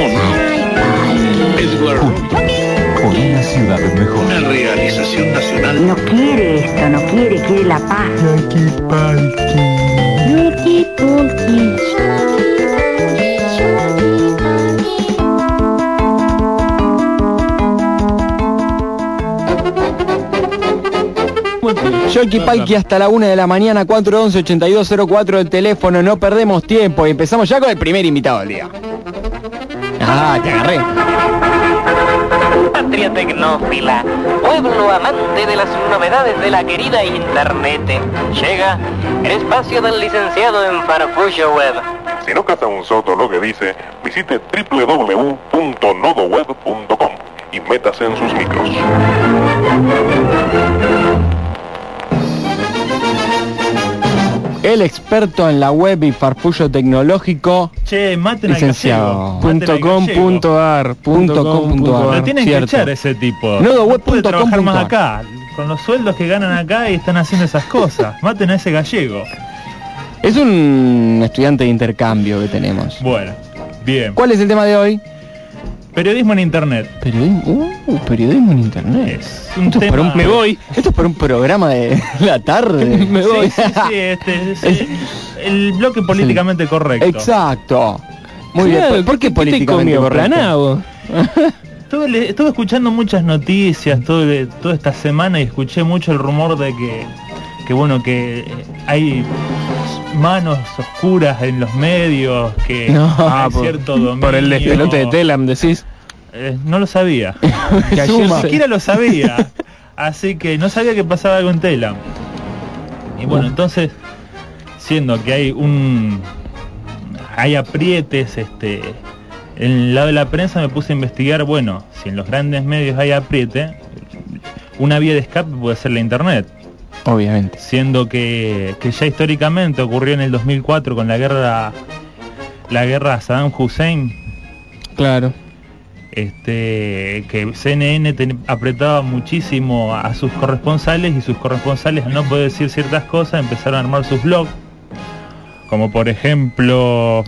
Ramón. Edward Por una ciudad mejor. Una realización nacional. No quiere esto, no quiere, quiere la paz. Yolki Palki hasta la 1 de la mañana, 411-8204 el teléfono, no perdemos tiempo y empezamos ya con el primer invitado del día. Ah, te agarré. Patria tecnófila, pueblo amante de las novedades de la querida Internet. Llega el espacio del licenciado en Farfullo Web. Si no caza un soto lo que dice, visite www.nodoweb.com y métase en sus micros. El experto en la web y farfullo tecnológico, Che, maten licenciado. gallego. maten al Punto com gallego. punto ar, punto Punto com com punto punto ar. Lo tienen Cierto. que echar ese tipo. Nodoweb No trabajar punto más acá. Con los sueldos que ganan acá y están haciendo esas cosas. Maten a ese gallego. es un estudiante de intercambio que tenemos. Bueno, bien. ¿Cuál es el tema de hoy? Periodismo en internet. Periodismo, uh, periodismo en internet. Es un Esto es, tema... para un, Me voy. esto es para un programa de la tarde. Me voy. Sí, sí, sí, este, es, eh, el bloque políticamente correcto. Exacto. Muy bien. ¿Por, por qué políticamente correcto? Estuve, le- estuve escuchando muchas noticias todo toda esta semana y escuché mucho el rumor de que, que bueno, que hay manos oscuras en los medios, que No. hay por- cierto dominio. Por el despelote de Telam, decís. Eh, no lo sabía. Que ayer Ni siquiera lo sabía. Así que no sabía que pasaba algo en Telam. Y bueno, entonces, siendo que hay un hay aprietes este en el lado de la prensa me puse a investigar, bueno, si en los grandes medios hay apriete, una vía de escape puede ser la internet, Obviamente. siendo que, que ya históricamente ocurrió en el 2004 con la guerra la guerra a Saddam Hussein Claro. este, que CNN ten- apretaba muchísimo a sus corresponsales y sus corresponsales al no poder decir ciertas cosas empezaron a armar sus blogs como por ejemplo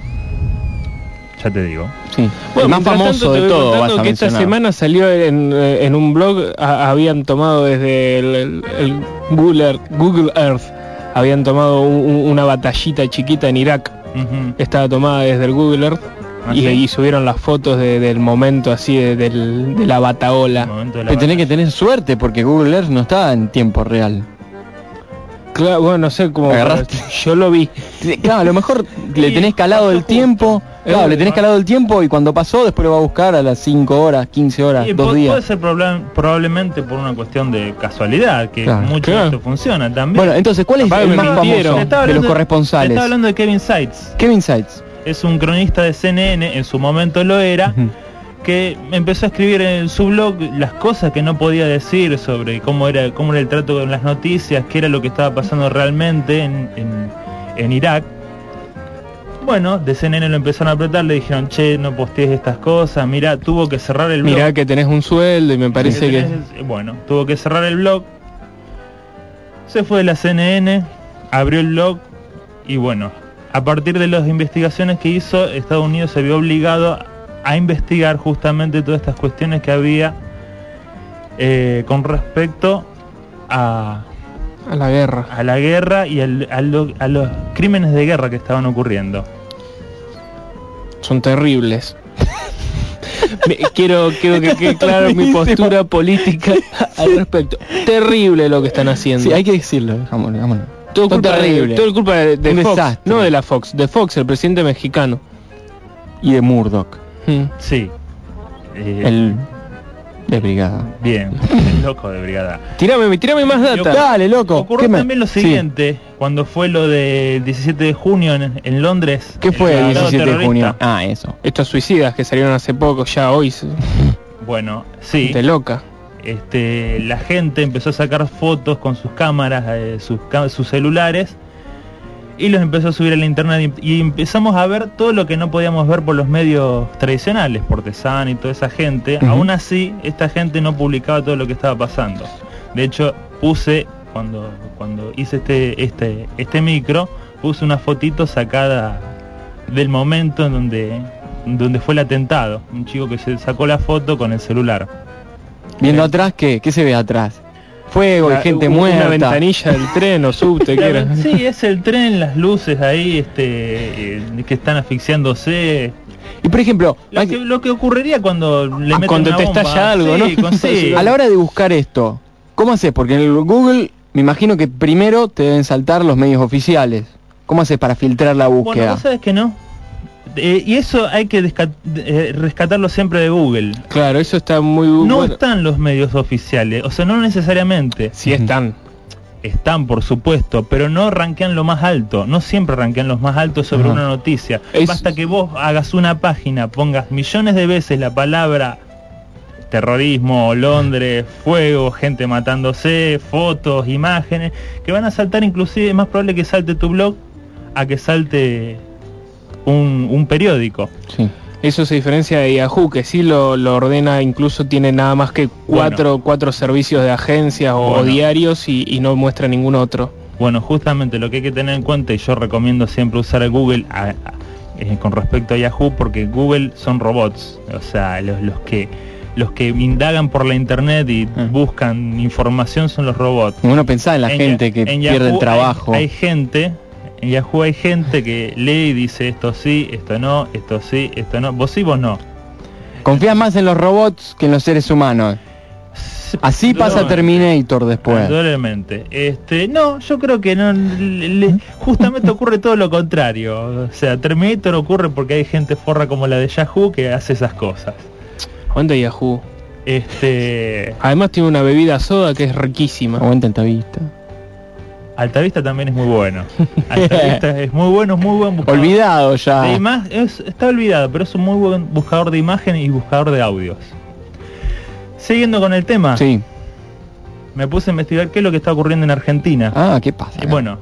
ya te digo Sí. Bueno, el más famoso de todo contando vas a que esta semana salió en, eh, en un blog, a- habían tomado desde el, el- el Google, Earth, Google Earth, habían tomado un- un- una batallita chiquita en Irak, estaba tomada desde el Google Earth, ¿Ah, y, sí? y subieron las fotos de- del momento así de, del- de la bataola. Momento de la Pero tenés que tener suerte porque Google Earth no está en tiempo real. Claro, bueno, no sé cómo... Agarraste. Yo lo vi. Claro, a lo mejor le tenés calado el tiempo. Claro, Eh, le tenés calado el tiempo y cuando pasó después lo va a buscar a las 5 horas, 15 horas, Y dos pu- días. puede ser probablemente por una cuestión de casualidad que Claro, mucho claro. de esto funciona también Bueno, entonces, ¿cuál es el más famoso de los hablando- corresponsales? estaba hablando de Kevin Seitz Kevin Seitz. es un cronista de CNN en su momento lo era que empezó a escribir en su blog las cosas que no podía decir sobre cómo era cómo era el trato con las noticias, qué era lo que estaba pasando realmente en, en- en Irak. Bueno, de CNN lo empezaron a apretar, le dijeron, che, no postees estas cosas, mira, tuvo que cerrar el blog. Mirá que tenés un sueldo y me parece que... tenés- Bueno, tuvo que cerrar el blog. Se fue de la CNN, abrió el blog y bueno, a partir de las investigaciones que hizo, Estados Unidos se vio obligado a investigar justamente todas estas cuestiones que había eh, con respecto a, A la guerra. a la guerra y al- a, lo- a los crímenes de guerra que estaban ocurriendo. Son terribles. Me- quiero, quiero que quede claro mi postura política al respecto. Terrible lo que están haciendo. Sí, hay que decirlo, digámoslo, digámoslo. todo culpa de, terribles. todo culpa de, de Un Fox, desastre. no de la Fox, de Fox, el presidente mexicano. Y de Murdoch, Mm. Sí. Eh, el de brigada. Bien, el loco de brigada. Tírame, tírame más data. Dale, loco. Ocurrió ¿qué me- también lo Sí. siguiente, cuando fue lo del 17 de junio en, en Londres. ¿Qué fue el atentado 17 de junio? Ah, eso. Estos suicidas que salieron hace poco, ya hoy, se- Bueno, sí. de loca. Este, la gente empezó a sacar fotos con sus cámaras, eh, sus, sus celulares, y los empezó a subir a la internet y, y empezamos a ver todo lo que no podíamos ver por los medios tradicionales, por Tesan y toda esa gente. Aún así, esta gente no publicaba todo lo que estaba pasando. De hecho, puse, cuando, cuando hice este, este, este micro, puse una fotito sacada del momento en donde donde fue el atentado. Un chico que se sacó la foto con el celular. Viendo atrás, ¿qué? ¿Qué se ve atrás? Fuego y gente una muerta. ventanilla del tren o subte, ¿qué era? Sí, es el tren, las luces ahí este, eh, que están asfixiándose. Y por ejemplo, Lo que, lo que ocurriría cuando le Ah, meten cuando una te bomba. estalla algo, Sí, ¿no? con- sí. a la hora de buscar esto, ¿cómo haces? Porque en el Google me imagino que primero te deben saltar los medios oficiales. ¿Cómo haces para filtrar la Bueno, búsqueda? vos sabes que no. Eh, y eso hay que eh, rescatarlo siempre de Google. Claro, eso está muy No bueno. están los medios oficiales, o sea, no necesariamente. Sí están. Están, por supuesto, pero no rankean lo más alto. No siempre rankean los más altos sobre Ajá. una noticia. Es- Basta que vos hagas una página, pongas millones de veces la palabra terrorismo, Londres, fuego, gente matándose, fotos, imágenes, que van a saltar inclusive, es más probable que salte tu blog a que salte un, un periódico. Sí. Eso se diferencia de Yahoo, que sí lo, lo ordena, incluso tiene nada más que cuatro, cuatro servicios de agencias o, Bueno. diarios y, y no muestra ningún otro. Bueno, justamente lo que hay que tener en cuenta, y yo recomiendo siempre usar Google a- a- eh, con respecto a Yahoo, porque Google son robots, o sea, los, los que los que indagan por la internet y Ah. buscan información son los robots. Uno pensaba en la En gente que en pierde Yahoo el hay- trabajo. Hay, gente, en Yahoo hay gente que lee y dice esto sí, esto no, esto sí, esto no. Vos sí, vos no. Confías más en los robots que en los seres humanos. Así pasa Terminator después. Indudablemente. Este, no, yo creo que no le- le- justamente ocurre todo lo contrario. O sea, Terminator ocurre porque hay gente forra como la de Yahoo que hace esas cosas. ¿Cuánto Yahoo? Este, Además tiene una bebida soda que es riquísima. Aguanta el tabista. Altavista también es muy bueno. Altavista es muy bueno, es muy buen buscador. Olvidado ya. De ima- es- está olvidado, pero es un muy buen buscador de imagen y buscador de audios. Siguiendo con el tema, Sí. me puse a investigar qué es lo que está ocurriendo en Argentina. Ah, ¿qué pasa? Y bueno,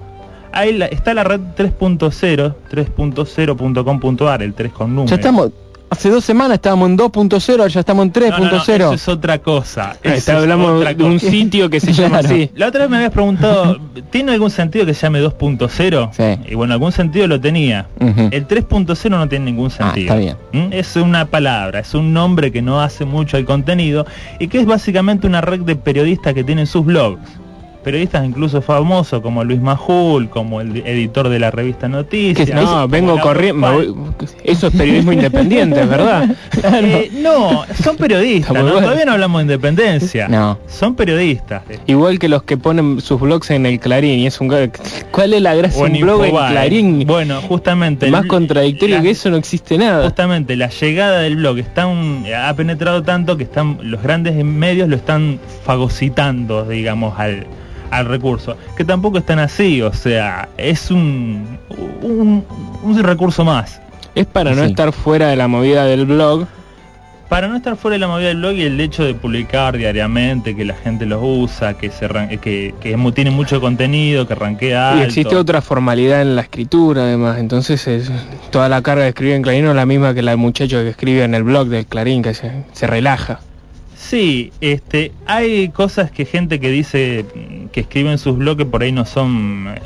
ahí la- está la red 3.0, 3.0.com.ar, el 3 con número. ya estamos. Hace dos semanas estábamos en 2.0, ahora ya estamos en No, no, no, 3.0. eso es otra cosa. eso Está, es hablamos otra de un cosa. sitio que se llama Claro. así. La otra vez me habías preguntado, ¿tiene algún sentido que se llame 2.0? Sí. Y bueno, algún sentido lo tenía. El 3.0 no tiene ningún Ah, sentido. está bien. ¿Mm? Es una palabra, es un nombre que no hace mucho al contenido y que es básicamente una red de periodistas que tienen sus blogs. Periodistas incluso famosos como Luis Majul, como el editor de la revista Noticias. ¿Qué? No, vengo corriendo. Eso es periodismo independiente, ¿verdad? Eh, no, son periodistas, todavía no hablamos de independencia. No. Son periodistas. Igual que los que ponen sus blogs en el Clarín y es un ¿Cuál es la gracia de un blog en. Clarín? Bueno, justamente. Más el- contradictorio la- que eso no existe nada. Justamente la llegada del blog está un- ha penetrado tanto que están los grandes medios lo están fagocitando, digamos, al, al recurso. Que tampoco están así, o sea, es un, un, un recurso más. Es para no Sí. estar fuera de la movida del blog. Para no estar fuera de la movida del blog y el hecho de publicar diariamente, que la gente los usa, que se que, que tiene mucho contenido, que rankea Y existe otra formalidad en la escritura además. Entonces es- toda la carga de escribir en Clarín no es la misma que la del muchacho que escribe en el blog del Clarín, que se, se relaja. Sí, este, hay cosas que gente que dice mm, que escribe en sus blogs por ahí no son, eh,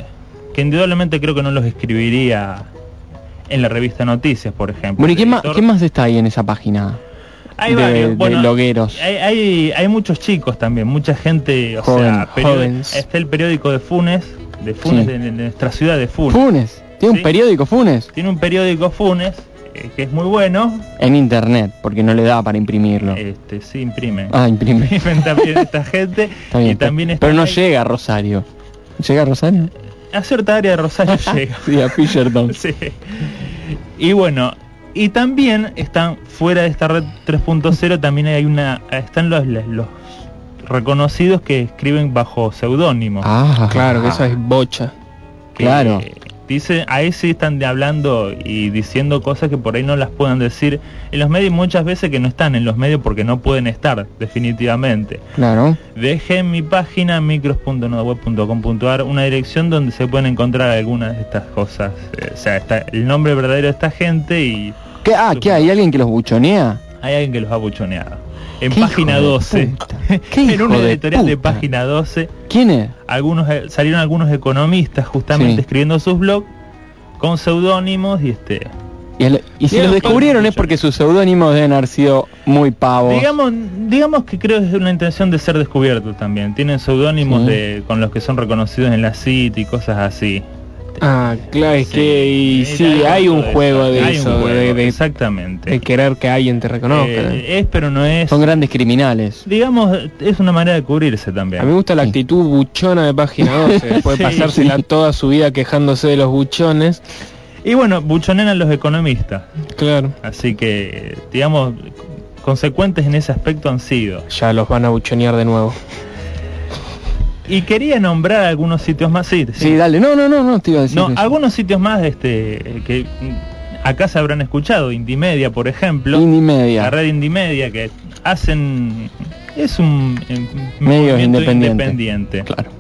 que indudablemente creo que no los escribiría en la revista Noticias, por ejemplo. Bueno, ¿y qué editor- qué más está ahí en esa página? Hay de- varios, de bueno, blogueros? Hay, hay, hay muchos chicos también, mucha gente, o Joven, sea, jóvenes. está el periódico de Funes, de Funes, Sí. de, de nuestra ciudad de Funes. Funes. ¿Tiene Sí. un periódico Funes? Tiene un periódico Funes, que es muy bueno, En internet, porque no le da para imprimirlo. este, sí imprime. Ah, imprime. Imprimen también esta gente Está bien, y también pero no ahí- llega a Rosario. ¿Llega a Rosario? a cierta área de Rosario llega. Sí, a Fisherton. Sí. Y bueno, y también están fuera de esta red 3.0 también hay una están los, los reconocidos que escriben bajo seudónimo. Ah, Claro, que eso es bocha. que claro. Dice, ahí sí están de hablando y diciendo cosas que por ahí no las puedan decir en los medios muchas veces que no están en los medios porque no pueden estar definitivamente. Claro. Dejé en mi página micros.nodaweb.com.ar una dirección donde se pueden encontrar algunas de estas cosas. Eh, o sea, está el nombre verdadero de esta gente y ¿Qué, ah, ¿qué hay? ¿Alguien que los buchonea? hay alguien que los ha buchoneado. En ¿Qué página hijo de 12. puta? ¿Qué en una editorial de página 12. ¿Quién es? Algunos eh, salieron algunos economistas justamente Sí. escribiendo sus blogs con seudónimos y este Y, el- y si los descubrieron es porque sus seudónimos deben haber sido muy pavos. Digamos, digamos que creo que es una intención de ser descubiertos también. Tienen seudónimos Sí. de con los que son reconocidos en la CIT y cosas así. Ah, claro, es Sí. que y Sí, hay un juego de Hay un eso, juego, de, de- exactamente. de querer que alguien te reconozca. Eh, es pero no es. Son grandes criminales. Digamos, es una manera de cubrirse también. A mí me gusta la Sí. actitud buchona de página 12, después de Sí, pasársela sí. toda su vida quejándose de los buchones. Y bueno, buchonean los economistas. Claro, Así que, digamos, consecuentes en ese aspecto han sido. ya los van a buchonear de nuevo. Y quería nombrar algunos sitios más. Sí, sí. Sí, dale. No, no, no, no te iba a decir. No, eso. algunos sitios más este que acá se habrán escuchado, Indimedia, por ejemplo. Indie Media. La red Indimedia que hacen es un eh, movimiento independiente. independiente. Claro.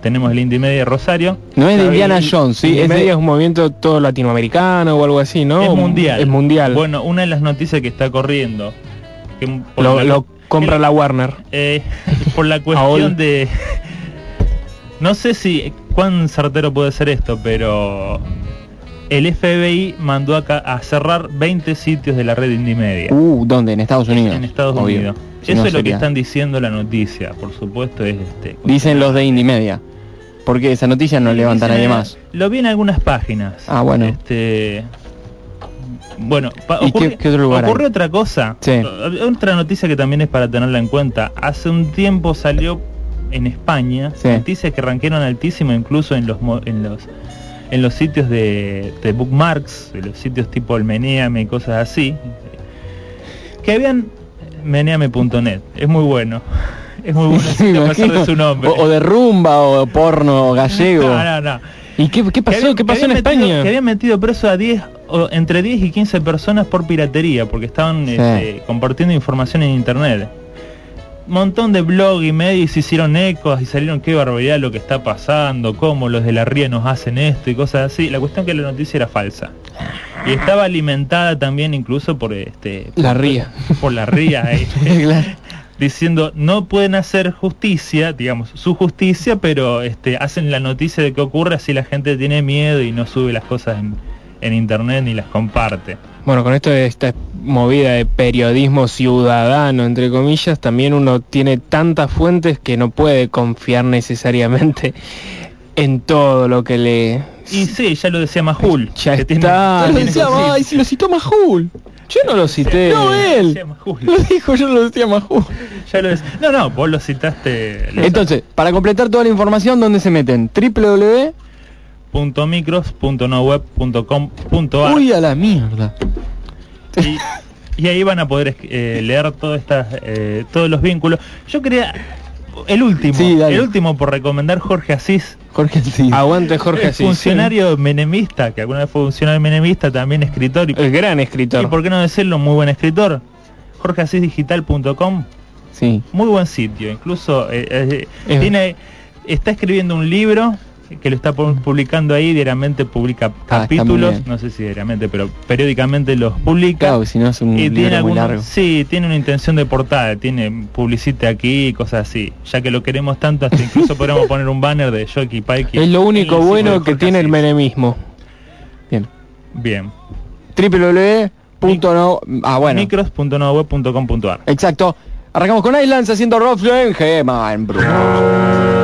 Tenemos el Indimedia Rosario. No es de Indiana Jones, sí, y es media de... es un movimiento todo latinoamericano o algo así, ¿no? Es mundial. Es mundial. Bueno, una de las noticias que está corriendo que por lo, la- lo compra el- la Warner. eh, por la cuestión de no sé si cuán certero puede ser esto, pero el FBI mandó acá a cerrar 20 sitios de la red Indimedia Uh, ¿dónde? En Estados Unidos. en Estados Obvio. Unidos. Si Eso no es lo que están diciendo la noticia, por supuesto es este Dicen los de Indie Media. Porque esa noticia no levanta Dicen, nadie eh, más. Lo vi en algunas páginas. Ah, bueno. Este bueno, ¿Y qué- otro lugar hay? ocurrió otra cosa. Sí. Otra noticia que también es para tenerla en cuenta. Hace un tiempo salió en España Sí. noticias que ranquearon altísimo incluso en los en los en los sitios de, de bookmarks, de los sitios tipo el Meneame y cosas así, que habían meneame.net. Es muy bueno. Es muy bueno a pesar de su nombre. O, o de rumba o porno gallego. No, no, no. ¿Y qué, qué Que pasó? habían- ¿Qué que pasó en metido- España? que habían metido preso a 10, o entre 10 y 15 personas por piratería, porque estaban Sí. este, compartiendo información en internet. Montón de blog y medios hicieron ecos y salieron qué barbaridad lo que está pasando, cómo los de la ría nos hacen esto y cosas así. La cuestión que la noticia era falsa. Y estaba alimentada también incluso por este La ría. por la ría Claro. diciendo no pueden hacer justicia, digamos, su justicia, pero este hacen la noticia de que ocurre así la gente tiene miedo y no sube las cosas en, en internet ni las comparte. Bueno, con esto de esta movida de periodismo ciudadano, entre comillas, también uno tiene tantas fuentes que no puede confiar necesariamente en todo lo que lee. Y sí, ya lo decía Majul. Ya que tiene- está. Lo decía, ay, si lo citó Majul. Yo no lo cité. No, él. Lo dijo, yo lo decía Majul. Ya lo decía- No, no, vos lo citaste. Entonces, para completar toda la información, ¿dónde se meten? www. .micros.noweb.com.ar Uy, a la mierda. y, y ahí van a poder eh, leer todas estas eh, todos los vínculos. Yo quería el último, Sí, el último por recomendar Jorge Asís, Jorge sí. Aguante Jorge el Asís. funcionario menemista, que alguna vez fue funcionario menemista, también escritor y, El gran y escritor. por qué no decirlo, muy buen escritor. jorgeasisdigital.com, Sí. muy buen sitio, incluso eh, eh, Es- tiene está escribiendo un libro que lo está pu- publicando ahí, diariamente publica Ah, muy capítulos, no sé si diariamente, pero periódicamente los publica. Claro, si no es un y libro tiene muy algunos- largo. sí, tiene una intención de portada, tiene publicite aquí y cosas así. Ya que lo queremos tanto, hasta incluso podríamos poner un banner de Jockey Pike. Es lo único bueno que tiene el menemismo. Bien. Bien. www. No, ah, bueno. Exacto. Arrancamos con Islands haciendo Roflen Gema en Bruno.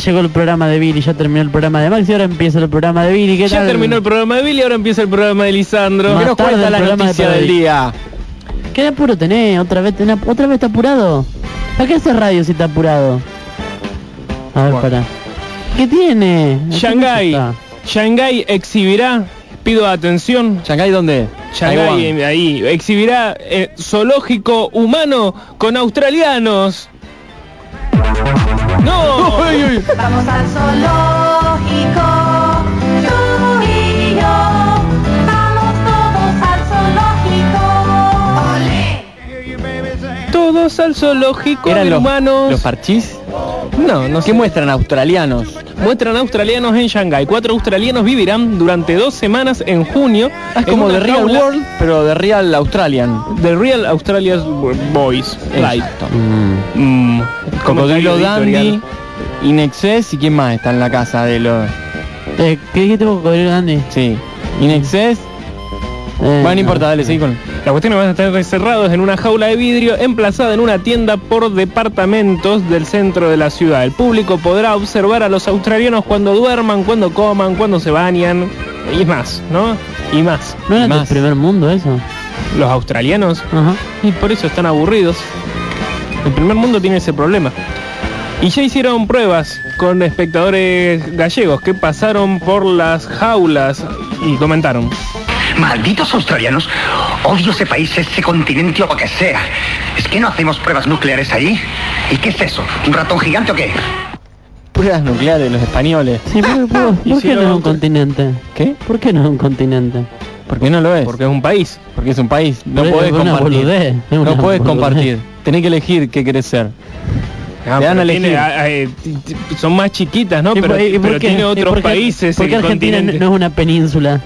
Llegó el programa de Billy, ya terminó el programa de Max y ahora empieza el programa de Billy. ¿Qué Ya tal? terminó el programa de Billy, ahora empieza el programa de Lisandro. Más ¿Qué nos cuenta la de noticia del día? ¿Qué apuro tenés? ¿Otra vez, tenés- ¿Otra vez está apurado? ¿Para qué hace radio si está apurado? A ver, Bueno. para. ¿Qué tiene? ¿Qué Shanghái. cosa Shanghái exhibirá, pido atención, ¿Shanghái dónde? Shanghái Taiwán. eh, ahí exhibirá eh, zoológico humano con australianos. No. Vamos al zoológico, tú y yo. Vamos todos al zoológico. ¡Olé! Todos al zoológico ¿Eran del los, humanos. los parchís? no, no ¿Qué sé. muestran australianos? Muestran australianos en Shanghái. Cuatro australianos vivirán durante dos semanas en junio. Ah, es como de Real jaula World, pero de Real Australian. The Real Australia's Boys. Exacto. Mm, Cocodrilo comentario Dandy. Inexcess y quién más está en la casa de los... Eh, ¿Qué dijiste Cocodrilo Dandy? Sí. Inexcess. Eh, Bueno, no importa, dale, seguí con... La cuestión es que van a estar encerrados en una jaula de vidrio emplazada en una tienda por departamentos del centro de la ciudad. El público podrá observar a los australianos cuando duerman, cuando coman, cuando se bañan y más, ¿no? Y más. ¿No era del primer mundo eso? Los australianos Ajá. y por eso están aburridos. El primer mundo tiene ese problema. Y ya hicieron pruebas con espectadores gallegos que pasaron por las jaulas y comentaron. Malditos australianos. Odio ese país, ese continente o lo que sea. ¿Es que no hacemos pruebas nucleares allí? ¿Y qué es eso? ¿Un ratón gigante o qué? Pruebas nucleares, los españoles. Sí, ¿por, por- por qué no es un continente? ¿Qué? ¿Por qué no es un continente? ¿Por qué no lo es? Porque es un país. Porque es un país. No Por- podés compartir. boludez, No podés boludez. compartir. Tenés que elegir qué querés ser. Ah, Te dan pero a tiene, elegir. ah, eh, son más chiquitas, ¿no? ¿Y Pero, por- pero tiene otros por qué- países. ¿Por qué Argentina continente. no es una península?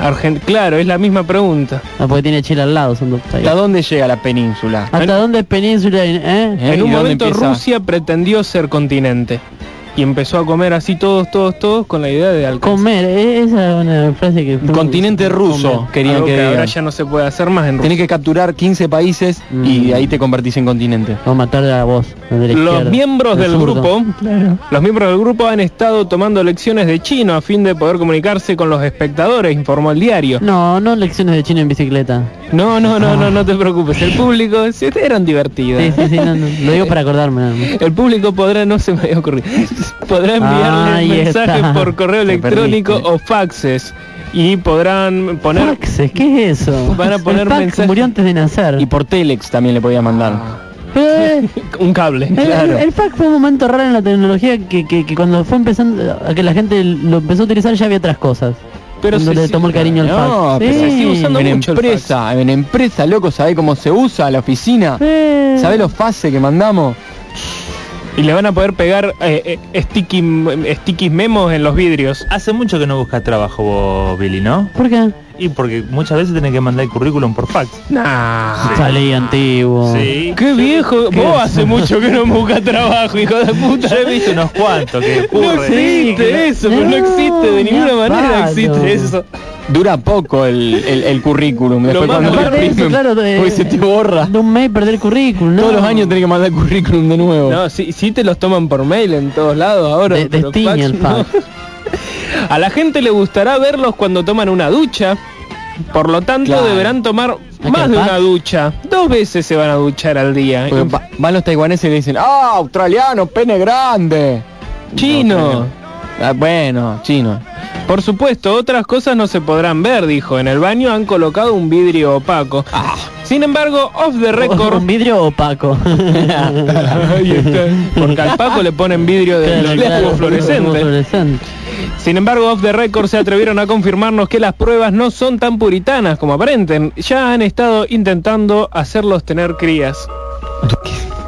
Argen- claro, es la misma pregunta. Ah, porque tiene Chile al lado, son dos países. ¿Hasta dónde llega la península? ¿Hasta dónde es península? ¿Eh? ¿Eh? En ¿Y un momento empieza? Rusia pretendió ser continente y empezó a comer así todos, todos, todos con la idea de alcanzar. Comer, eh, esa es una frase que... Continente ruso, Comer. querían Algo que, que ahora ya no se puede hacer más en Rusia. Tenés que capturar 15 países y Mm. ahí te convertís en continente. Vamos a matar a vos, la Los miembros el del grupo, los miembros del grupo han estado tomando lecciones de chino a fin de poder comunicarse con los espectadores, informó el diario. No, no lecciones de chino en bicicleta. No, no, no, no, no te preocupes. El público eran divertidos. Sí, sí, sí, no, no, lo digo para acordarme nada más. El público podrá, no se me había ocurrido, podrá enviarle Ahí mensajes está. por correo electrónico o faxes y podrán poner Faxes, ¿qué es eso? Van a poner el fax mensajes. murió antes de nacer. Y por Telex también le podías mandar. Pero, eh, un cable. el, el- el fax fue un momento raro en la tecnología que, que, que cuando fue empezando a que la gente lo empezó a utilizar ya había otras cosas. Pero se le tomó el cariño al No, fax. pero se sigue usando en mucho el empresa, en empresa, loco, ¿sabés cómo se usa la oficina? Eh, ¿Sabés los fases que mandamos? Y le van a poder pegar eh, eh, sticky, sticky memos en los vidrios. Hace mucho que no buscas trabajo vos, Billy, ¿no? ¿Por qué? Y porque muchas veces tenés que mandar el currículum por fax. Nah. Salí antiguo. Sí. Qué viejo. ¿Qué? Vos hace mucho que no buscas trabajo, hijo de puta. Yo he visto unos cuantos que No ocurren. existe que- eso, pero no No, existe, de ni ninguna manera palo. existe eso. Dura poco el, el, el currículum. Después cuando lo de eso, claro, porque se te borra. De un mail perder el currículum, ¿no? Todos los años tenés que mandar currículum de nuevo. No, sí, sí te los toman por mail en todos lados ahora. De- pero destiñe el no. fax. A la gente le gustará verlos cuando toman una ducha. Por lo tanto, Claro. deberán tomar ¿A más de una ducha. Dos veces se van a duchar al día. Van los taiwaneses y le dicen, ¡ah, australiano, pene grande! Chino. Ah, bueno, chino. Por supuesto, otras cosas no se podrán ver, dijo. En el baño han colocado un vidrio opaco. Sin embargo, off the record... Un vidrio opaco. Ahí está. Porque al Paco le ponen vidrio de Claro, fluorescente. Sin embargo, off the record se atrevieron a confirmarnos que las pruebas no son tan puritanas como aparenten. Ya han estado intentando hacerlos tener crías.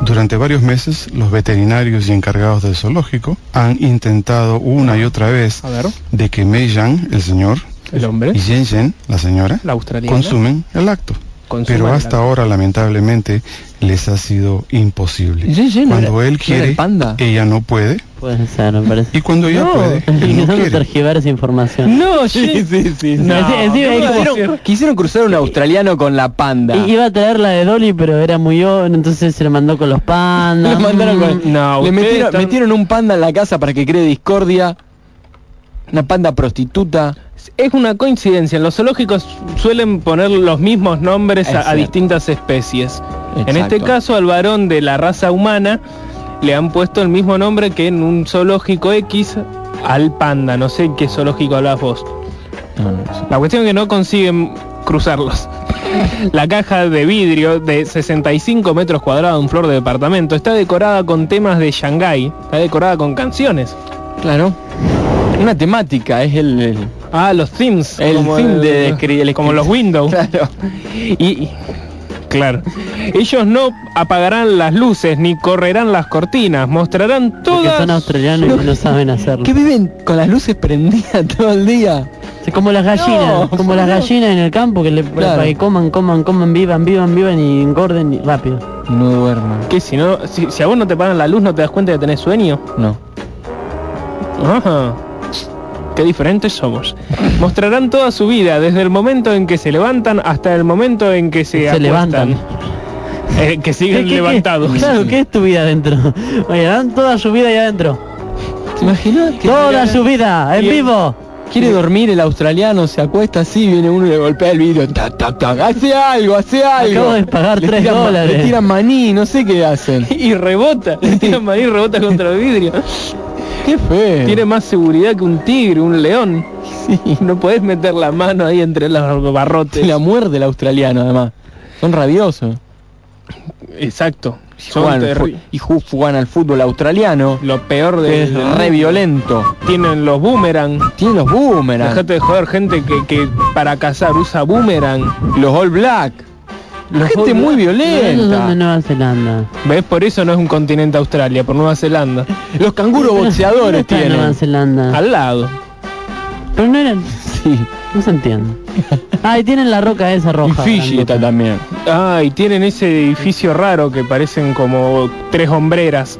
Durante varios meses, los veterinarios y encargados del zoológico han intentado una y otra vez de que Mei Yang, el señor, el hombre, y Yen Yen, la señora, la consumen el acto. consuman Pero hasta ahora, lamentablemente, les ha sido imposible. Yen no Cuando era- él no era quiere, panda. ella no puede, Puede ser, me parece. Y cuando ya No. puede, él no no quiere. tergiversa información. No, Sí, sí, sí. No. Quisieron, quisieron cruzar un australiano con la panda. I- Iba a traer la de Dolly, pero era muy joven, entonces se lo mandó con los pandas. Lo mandaron con- Mm, No, Le metieron, están- metieron un panda en la casa para que cree discordia. Una panda prostituta. Es una coincidencia, en los zoológicos suelen poner los mismos nombres a- a, distintas especies. En este caso al varón de la raza humana le han puesto el mismo nombre que en un zoológico X al panda, no sé qué zoológico hablas vos. No, no, no. La cuestión es que no consiguen cruzarlos. La caja de vidrio de 65 metros cuadrados, un flor de departamento, está decorada con temas de Shanghái, está decorada con canciones. Claro. Una temática, es el... el- Ah, los themes. El theme de el como los Windows. Claro. Y, y- claro. Ellos no apagarán las luces ni correrán las cortinas, mostrarán Porque todas son australianos y no saben hacerlo. ¿Qué viven con las luces prendidas todo el día? Es como las gallinas, No, como las gallinas en el campo que le Claro. para que coman, coman, coman, vivan, vivan, vivan y engorden y- rápido. No duerman. que si no si, si a vos no te pagan la luz no te das cuenta de que tenés sueño. No. Ajá. Qué diferentes somos. Mostrarán toda su vida, desde el momento en que se levantan hasta el momento en que se, Se acuestan. levantan. Eh, que siguen ¿Qué- qué- qué? levantados. Claro, ¿qué es tu vida adentro? Oye, dan toda su vida ahí adentro. ¿Te imaginas? que Toda su vida, en vivo. Quiere dormir el australiano, se acuesta así, viene uno y le golpea el vidrio. Tac, tac, tac. Hace algo, hace algo. Acabo de pagar Le tres tiran ma- dólares. Le tiran maní, no sé qué hacen. y rebota, le tiran maní y rebota contra el vidrio. Qué feo. Tiene más seguridad que un tigre, un león. No podés meter la mano ahí entre los barrotes. Se la muerde el australiano, además. Son rabiosos. Exacto. Son Juegan, y juegan al fútbol australiano. Lo peor de es re violento. Tienen los boomerang. Tienen los boomerang. Dejate de joder, gente que, que para cazar usa boomerang. Los All Black. Los gente muy son de violenta. Nueva Zelanda. ¿Ves? Por eso no es un continente Australia, por Nueva Zelanda. Los canguros ¿Dónde boxeadores está Nueva tienen. Zelanda. Al lado. Pero no eran, Sí. no se entiende. Ah, y tienen la roca esa Y roja. Fiji grandota. está también. Ah, y tienen ese edificio raro que parecen como tres hombreras.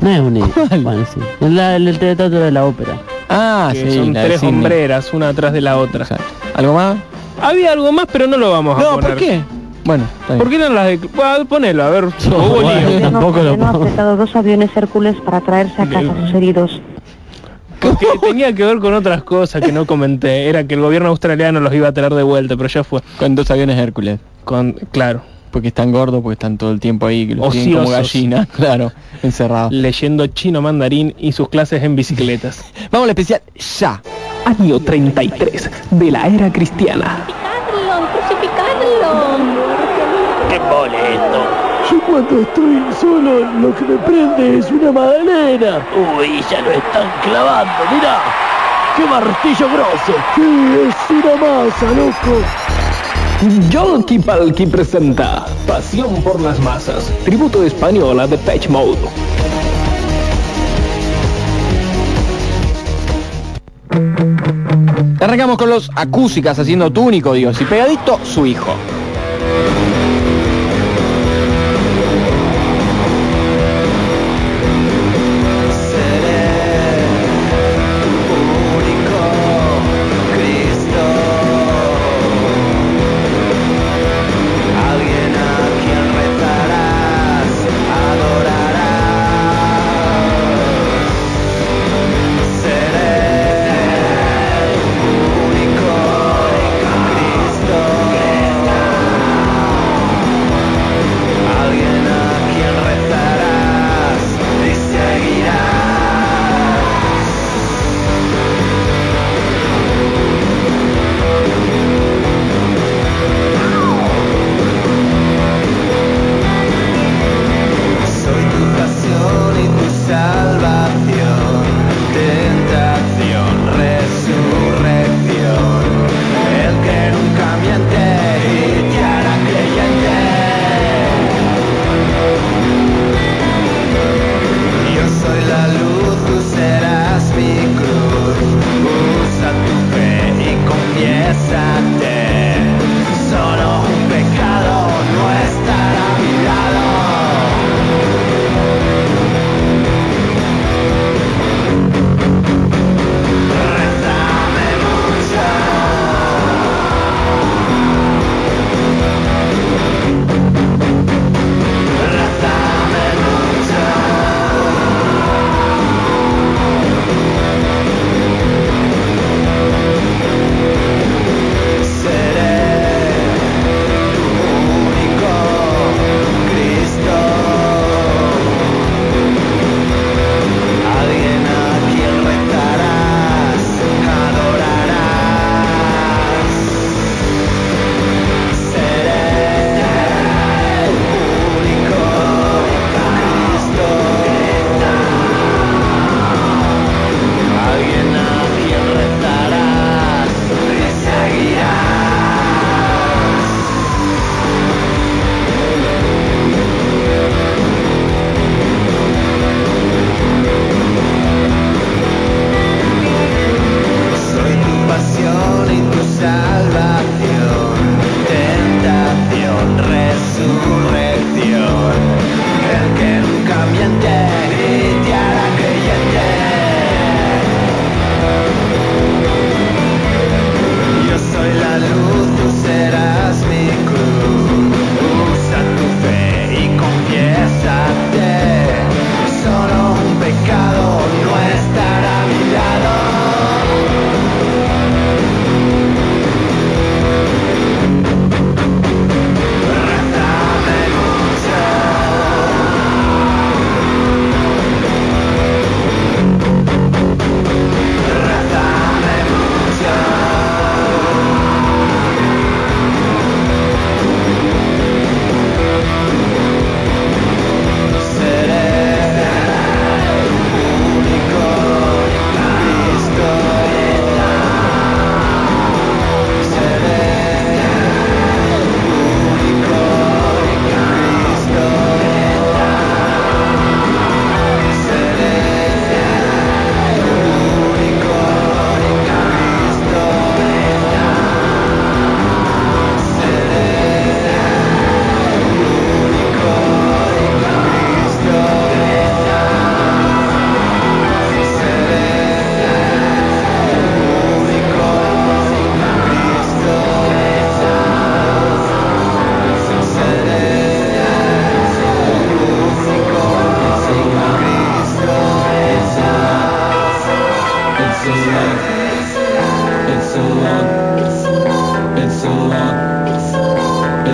No es un ¿Cuál? Bueno, sí. Es la- el, teatro de la ópera. Ah, que sí. son la tres hombreras, una atrás de la otra. Exacto. ¿Algo más? Había algo más, pero no lo vamos a No, poner. ¿por qué? Bueno. ¿Por qué eran las de... Bueno, ponelo, a ver. hubo bueno. lío. Tampoco lo no ha apretado dos aviones Hércules para traerse a casa a sus heridos. Porque tenía que ver con otras cosas que no comenté. Era que el gobierno australiano los iba a traer de vuelta, pero ya fue. Con dos aviones Hércules. Con, claro, Porque están gordos, porque están todo el tiempo ahí, que los tienen como gallina, claro, encerrados. leyendo chino mandarín y sus clases en bicicletas. Vamos al especial ya. Año 33 de la era cristiana. ¡Qué molesto! Yo cuando estoy solo lo que me prende es una magdalena. Uy, ya lo están clavando, mirá. ¡Qué martillo grosso! Sí, es una masa, loco. Yolki Palki presenta Pasión por las masas, tributo español a The Patch Mode. Arrancamos con los acúsicas haciendo tu único Dios y pegadito su hijo.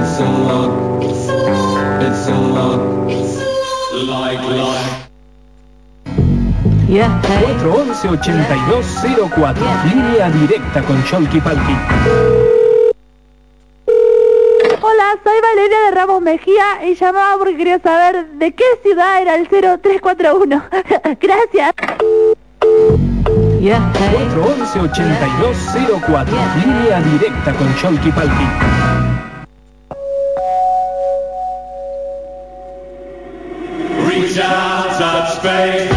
It's a lot. It's a lot. It's a lot. It's a lot. Like. Yeah, hey. 411-8204, yeah. línea directa con Cholky Palki. Hola, soy Valeria de Ramos Mejía y llamaba porque quería saber de qué ciudad era el 0341. Gracias. Yeah, hey. 411-8204, yeah. línea directa con Cholky Palki. Reach out, touch space.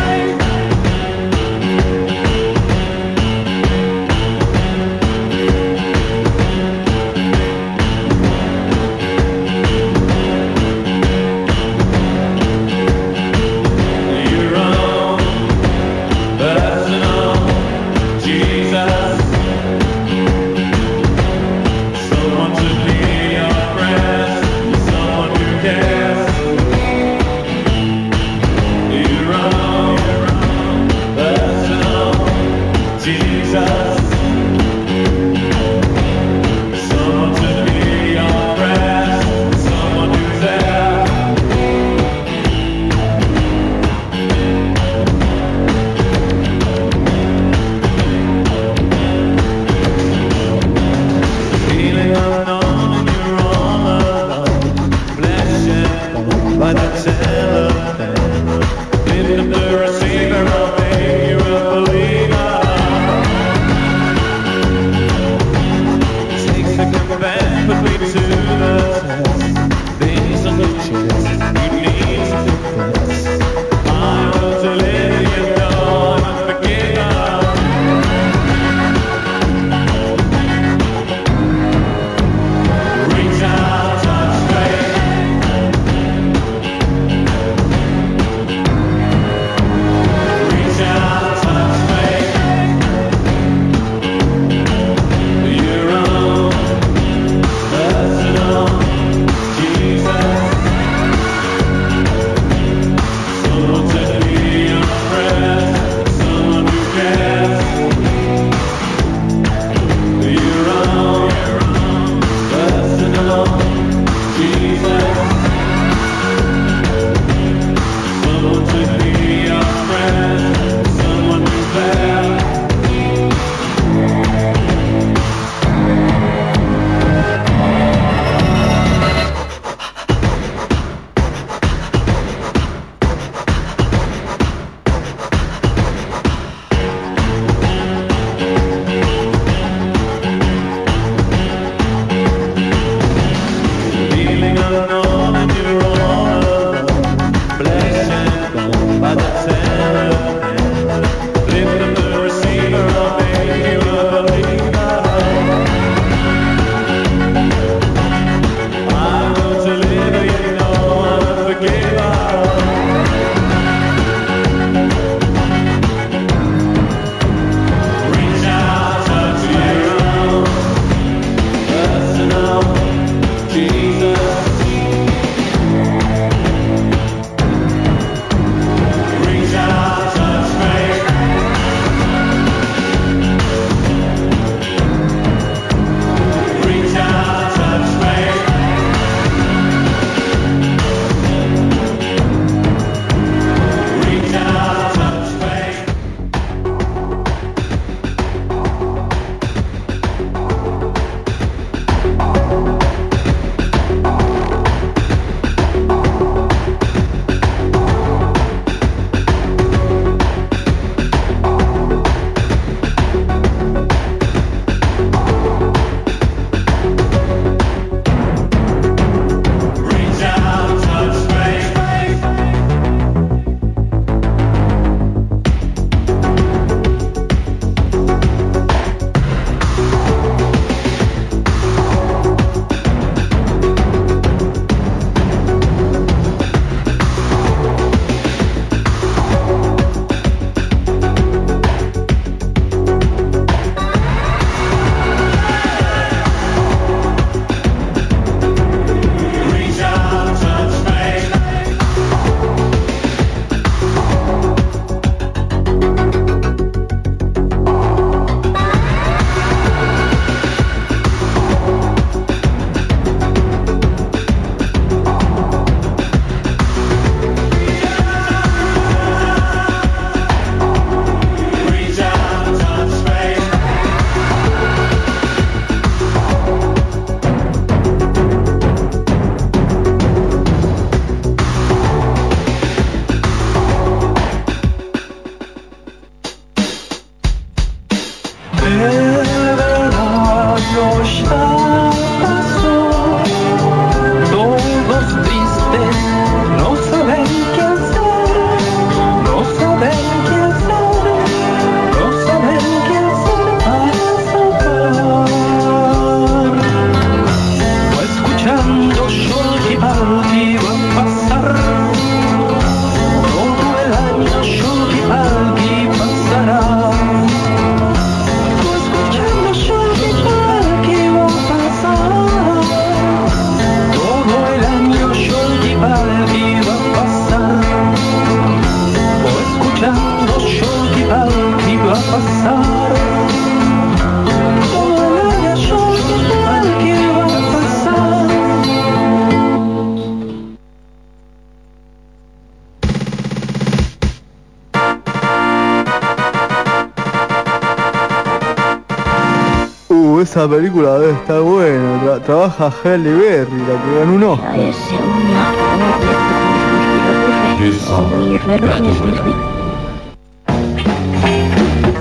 Esa película debe estar buena. Tra- trabaja Halle Berry, la que ganó un Oscar.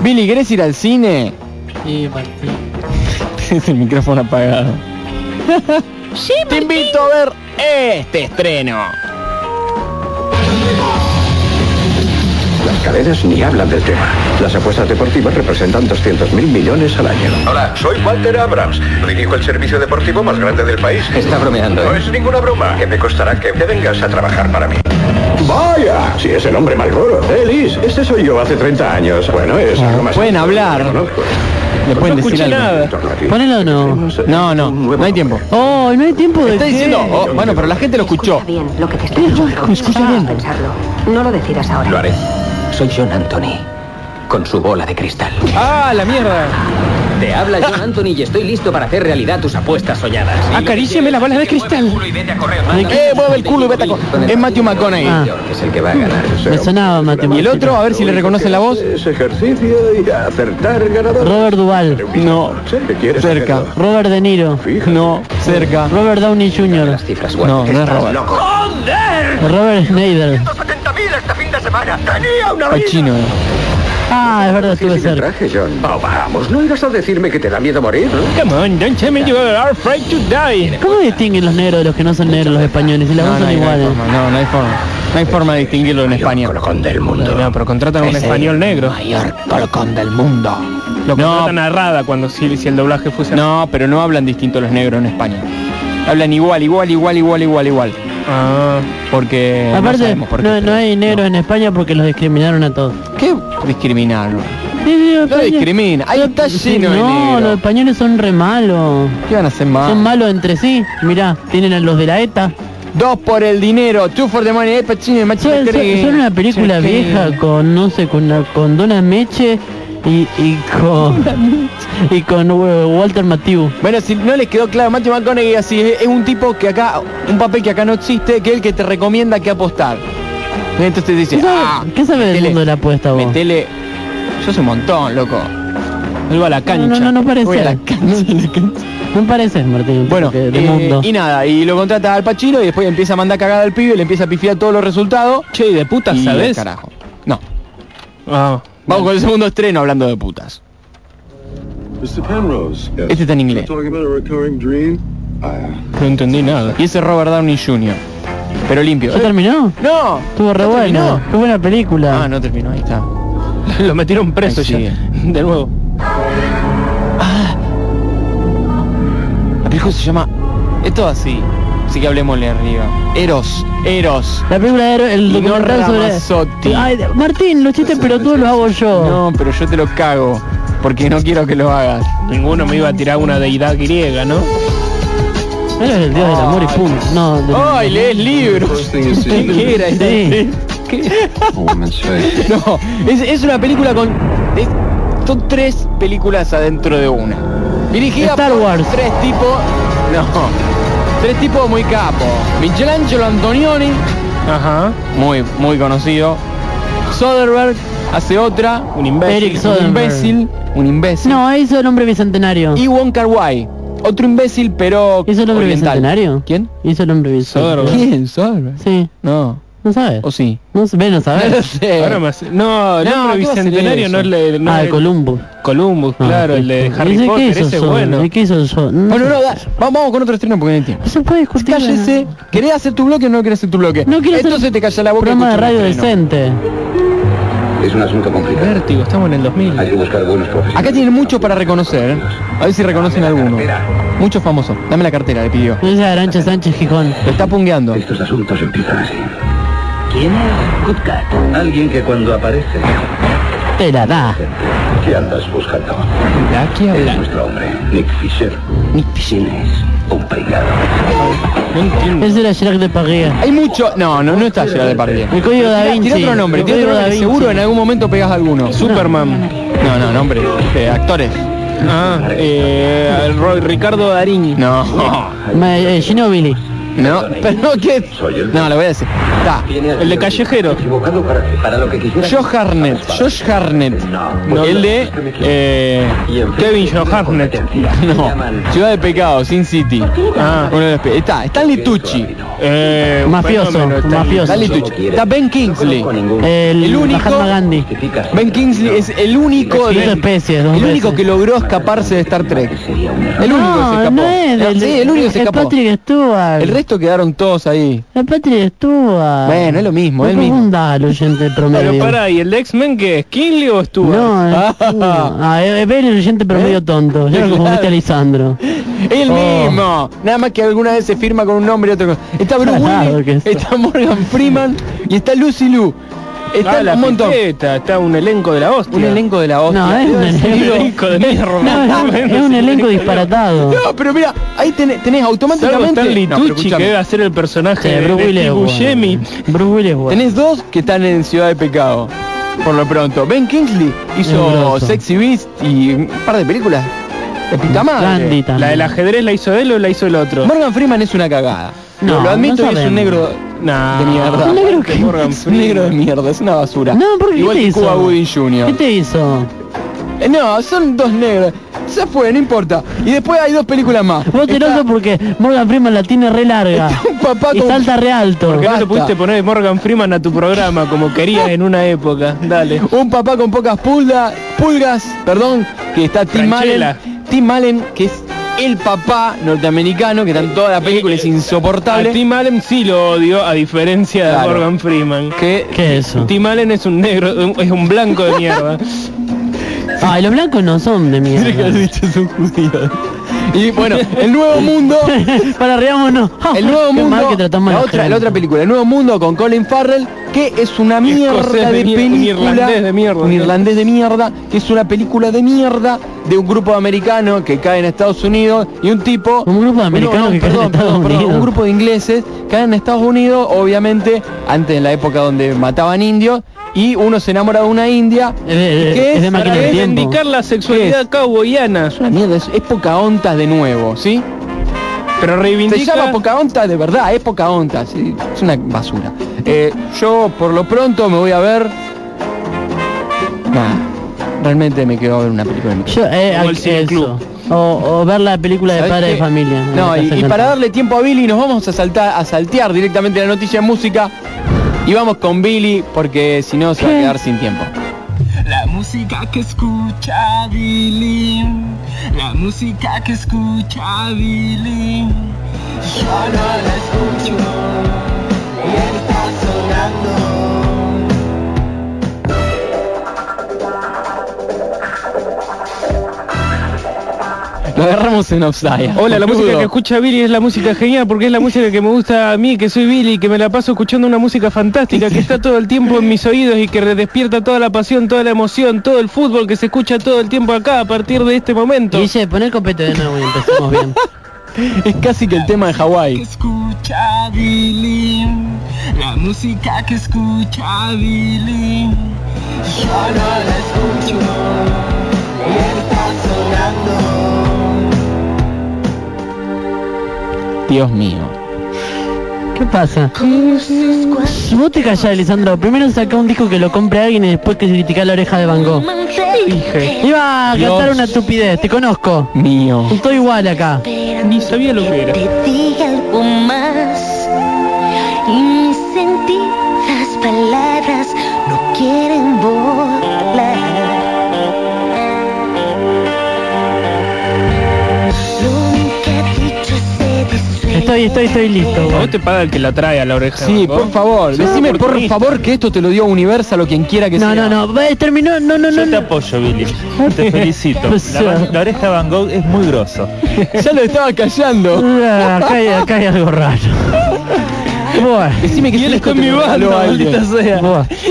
Billy, ¿querés ir al cine? Sí, Martín. Tienes el micrófono apagado. Te invito a ver este estreno. Las cadenas ni hablan del tema. Las apuestas deportivas representan 200 mil millones al año. Hola, soy Walter Abrams. Dirijo el servicio deportivo más grande del país. Está bromeando, No ¿eh? es ninguna broma. Que me costará que te vengas a trabajar para mí. Vaya, si es el hombre Malboro. Eh, Liz, este soy yo hace 30 años. Bueno, es algo más... Pueden hablar. Le pueden decir algo. Ponelo o no. No, no, no hay tiempo. Oh, no hay tiempo de Está qué? diciendo, oh, bueno, pero la gente lo escuchó. bien lo que te estoy diciendo. Escucha bien. Pensarlo. No lo decidas ahora. Lo haré. Soy John Anthony, con su bola de cristal. ¡Ah, la mierda! Te habla John Anthony y estoy listo para hacer realidad tus apuestas soñadas. Acaríciame la bala de cristal. Eh, mueve el culo y vete a co- Es Matthew McConaughey. Ah. Es el que va a ganar. Me sonaba, Mateo. Y el otro, a ver si le reconocen la voz. Es ejercicio y acertar ganador. Robert Duval. No, ¿Qué cerca. Robert De Niro. No, cerca. Robert Downey Jr. No, no es Robert. Robert Schneider. Semana. Tenía una Pacino. eh. Ah, es verdad, estuve cerca. traje, John. Oh, vamos, no irás a decirme que te da miedo morir, ¿no? Come on, don't tell me you are afraid to die. ¿Cómo distinguen los negros de los que no son negros los españoles? Si las no son iguales. forma, no, no hay forma. No hay forma de distinguirlo en España. Colocón del mundo. No, pero contratan a un español negro. Mayor colocón del mundo. Lo No. contratan a Rada cuando si, si el doblaje fuese No, pero no hablan distinto los negros en España. Hablan igual, igual, igual, igual, igual, igual. Ah, Porque no Aparte, sabemos por qué. no, no hay negros en España porque los discriminaron a todos. ¿Qué los No discrimina. Ahí está lleno de No, los españoles son re malos. ¿Qué van a hacer más? Son malos entre sí. Mirá, tienen a los de la ETA. Dos por el dinero, two for the money, El Pacino y Machino Son, una película vieja con, no sé, con, con Donna Meche y, y con y con eh, Walter Matthau. Bueno, si no les quedó claro, Matthew McConaughey así es, es un tipo que acá, un papel que acá no existe, que es el que te recomienda que apostar. Entonces dice, ¿Qué sabe, ah, qué sabe del mundo de la apuesta vos? metele. Yo sé un montón, loco. él va a la cancha. No, no, no Voy a parece. la cancha. No parece, Martín. Bueno, que- eh, mundo. y nada, y lo contrata al Pachino y después empieza a mandar cagada al pibe, le empieza a pifiar todos los resultados. Che, ¿y de putas y sabes? carajo. No, Ah, vamos con el segundo estreno hablando de putas. Mr. Penrose. Este está en inglés. Talking about a recurring dream. no entendí nada. Y ese es Robert Downey Jr. Pero limpio. ¿Ya terminó? No, Estuvo re ¿ya buena. terminó? Qué buena película. Ah, no terminó, ahí está. Lo metieron preso ya. De nuevo. La película se llama... Es todo así. Así que hablemosle arriba. Eros. Eros. La película de el Y no sobre... Ay, Martín, los chistes pelotudos los hago yo. No, pero yo te lo cago. Porque no quiero que lo hagas. Ninguno me iba a tirar una deidad griega, ¿no? Él es el dios del amor y punto. No, de- ¡Ay, lees libros! ¿Qué, qué era? Sí. ¿Qué? No, es, es una película con... es- son tres películas adentro de una. Dirigida Star por Wars. tres tipos... No. Tres tipos muy capos. Michelangelo Antonioni, Ajá. muy, muy conocido. Soderbergh hace otra. Un imbécil. Eric Un Soderbergh. imbécil. Un imbécil. No, hizo el hombre bicentenario. Y Wong Kar Wai. Otro imbécil, pero ¿Hizo el hombre oriental. bicentenario? ¿Quién? Hizo el hombre bicentenario. Soderbergh. ¿Quién? Soderbergh. Sí, No. No sabes. ¿O sí? No ven, no No sabes. lo sé. Ahora hace- No, el No, hombre ¿qué va a ser bicentenario no es el de... no ah, de Columbus. Columbus, Ah, claro, el de. Harry ¿Ese qué Potter, ese es bueno. ¿Y ¿Qué hizo el? No, Bueno, no, da- vamos, vamos con otro estreno porque no hay tiempo. No se puede discutir. Cállese. ¿Querés hacer tu bloque o no querés hacer tu bloque? No quiero hacer Entonces te calla la boca programa de el radio decente. Es un asunto complicado. Vértigo, estamos en el 2000. Hay que buscar buenos profesionales. Acá tienen mucho para reconocer. ¿eh? A ver si reconocen alguno. Muchos famosos. Dame la cartera, le pidió. No es Arancha Sánchez Gijón. Lo está pungueando. Estos asuntos empiezan así. ¿Quién es Goodcat? Alguien que cuando aparece... Te la da. ¿Qué andas buscando? ¿De aquí Es nuestro hombre, Nick Fisher. Nick Fisher. ¿Quién es? Un pringado. No entiendo. Ese era Gerard de Parguía. Hay mucho... No, no, no está Gerard de Pardier. El código da Vinci. Tira otro nombre, tira otro nombre. Seguro en algún momento pegas alguno. Superman. No, no, nombre. De actores. Ah, eh, Roy- Ricardo Darín. No. Eh, Ginóbili. No, pero no que... No, lo voy a decir. Está. El de Callejero. Equivocado para, para lo que quisiera. Josh Harnett, Josh Harnett. No, el de eh, Kevin Joe Hartnett. no, Ciudad de Pecado, Sin City. Ah. Uno de los pe- Está Stanley Tucci. Eh, Mafioso, mafioso. Stanley Tucci. Está Ben Kingsley. El, El único- Gandhi. Ben Kingsley es el único de- especies, el único que logró escaparse de Star Trek. El único que se escapó. no es el, sí, el único que se escapó. Patrick Stewart. El resto quedaron todos ahí. El Patrick Stewart. Bueno, es lo mismo, es el mismo. oyente promedio. Pero pará, ¿y el de X-Men qué es? ¿Kinley o Stewart? No, es Stewart. Ah, es el oyente promedio tonto. Ya lo confundiste a. Lisandro. El Oh. mismo. Nada más que alguna vez se firma con un nombre y otro. Está Bruce que Willis, está. Morgan Freeman y está Lucy Liu. Está Ah, la un montón. pipeta, está un elenco de la hostia. Un elenco de la hostia. No, es un elenco. de mierda. No, es, es un elenco disparatado. No, pero mira, ahí tenés, tenés Salvo automáticamente... Stanley No, Tucci que debe hacer el personaje Sí, de, Bruce Willis. Buscemi. Bruce Willis bueno. Tenés dos que están en Ciudad de Pecado. Por lo pronto. Ben Kingsley hizo. Sexy Beast y un par de películas. De puta madre. ¿La del ajedrez la hizo él o la hizo el otro? Morgan Freeman es una cagada. No, lo admito no y es un negro Nah, de mierda. ¿Un negro? Morgan Es negro de mierda, es una basura. No, ¿por qué te que hizo? Cuba Gooding Jr. ¿Qué te hizo? Eh, No, son dos negros. Se fue, no importa. Y después hay dos películas más. Vos te Está- porque Morgan Freeman la tiene re larga. está un papá Y con... salta re alto. ¿Por qué no Basta. pudiste poner Morgan Freeman a tu programa como querías en una época? Dale. Un papá con pocas pulgas, pulgas, perdón, que está Tim Franchella. Allen. Tim Allen, que es el papá norteamericano, que está en toda la película, es A insoportable. Tim Allen sí lo odio, a diferencia de Claro. Morgan Freeman. Que ¿Qué es eso? Tim Allen es un negro, es un blanco de mierda. Ay, los blancos no son de que mierda. has dicho es un judío. Y bueno, el nuevo mundo, Para riámonos. el nuevo Qué mal mundo, que tratamos a la la otra, gente. la otra película, el nuevo mundo con Colin Farrell, que es una mierda Escocés de de mier- un película, irlandés de mierda. un irlandés de mierda, que es una película de mierda de un grupo de americanos que cae en Estados Unidos y un tipo Un grupo de americanos que cae en perdón, Estados perdón, perdón, Unidos. un grupo de ingleses caen en Estados Unidos, obviamente antes de la época donde mataban indios y uno se enamora de una india ¿Qué es de Para del. Reivindicar la sexualidad cowboyana. es una mierda, es, es Pocahontas de nuevo, ¿sí? Pero Se reivindica... llama Pocahontas de verdad, es Pocahontas, sí, es una basura. Eh, yo por lo pronto me voy a ver... Nah, realmente me quedo a ver una película de mi Yo, eh, Como el. O, o ver la película de ¿Sabés padre de familia. No, y, y para darle tiempo a Billy nos vamos a saltar a saltear directamente la noticia en música y vamos con Billy porque si no se va a quedar sin tiempo. La música que escucha Billy, la música que escucha Billy, yo no la escucho y está sonando. Lo agarramos en offside. Hola, la boludo. música que escucha Billy es la música genial porque es la música que me gusta a mí, que soy Billy, que me la paso escuchando una música fantástica, que está todo el tiempo en mis oídos y que despierta toda la pasión, toda la emoción, todo el fútbol que se escucha todo el tiempo acá a partir de este momento. Guille, pon el copete de nuevo y empecemos bien. Es casi que el tema de Que Hawái. escucha Billy, la música que escucha Billy, yo no la escucho y está sonando. Dios mío. ¿Qué pasa? Vos te callás, Lisandro. Primero saca un disco que lo compre alguien y después que critica la oreja de Van Gogh. Dije, Iba a Dios. cantar una estupidez, te conozco. Mío. Estoy igual acá. ni sabía lo que era. Estoy, estoy, estoy listo. ¿A vos. te paga el que la trae a la oreja? Sí, por favor, decime por favor que esto te lo dio Universal o quien quiera que No, sea. no, no. eh, Terminó. No, no, no. Yo te no. apoyo, Billy. Te felicito. La, la oreja Van Gogh es muy grosso. Ya lo estaba callando. Ah, Acá hay, acá hay algo raro. Buah. Decime que Y él esto está en te mi maldita sea.